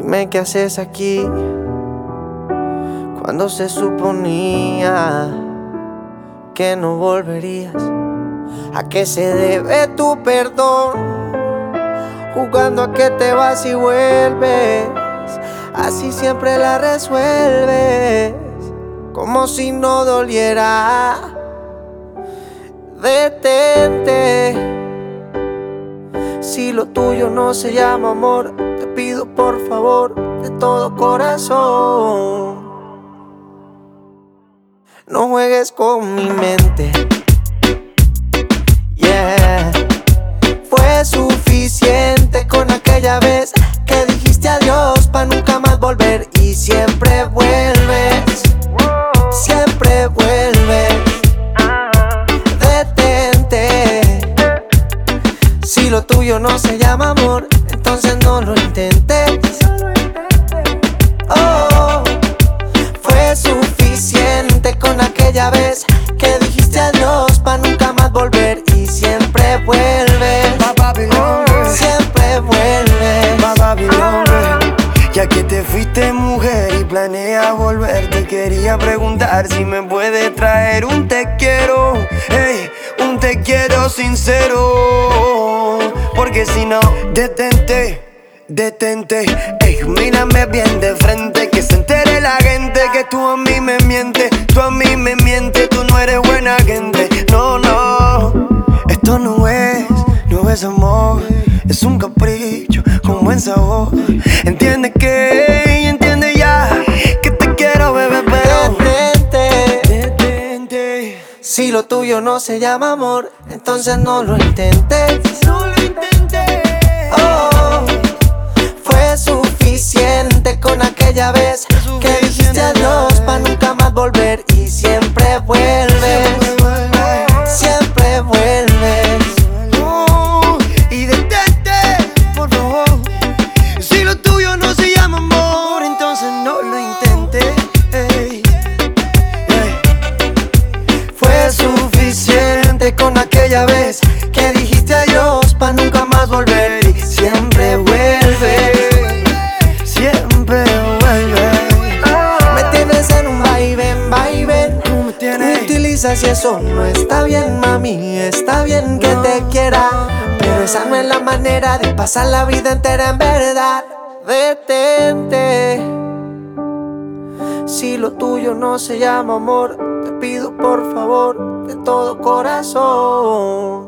Dime qué haces aquí cuando se suponía que no volverías. ¿A qué se debe tu perdón? Jugando a que te vas y vuelves. Así siempre la resuelves. Como si no doliera. Detente. Si lo tuyo no se llama amor, pido por favor de todo corazón. No juegues con mi mente. Yeah. Fue suficiente con aquella vez que dijiste adiós para nunca más volver y siempre vuelves. Siempre vuelves. Detente. Si lo tuyo no se llama amor, entonces no lo intentes. Oh, fue suficiente con aquella vez que dijiste adiós para nunca más volver y siempre vuelves. Siempre vuelves. Ya que te fuiste mujer y planeas volver, te quería preguntar si me puede traer un te quiero, hey, un te quiero sincero. Porque si no, detente. Detente, ey, mírame bien de frente, que se entere la gente que tú a mí me mientes, tú a mí me mientes, tú no eres buena gente. No, no, esto no es, no es amor, es un capricho con buen sabor. Entiende que, entiende ya, que te quiero, bebé, pero Detente. detente. Si lo tuyo no se llama amor, entonces no lo intentes. No lo intenté. Y eso no está bien, mami. Está bien que te quiera, pero esa no es la manera de pasar la vida entera en verdad. Detente. Si lo tuyo no se llama amor, te pido por favor de todo corazón.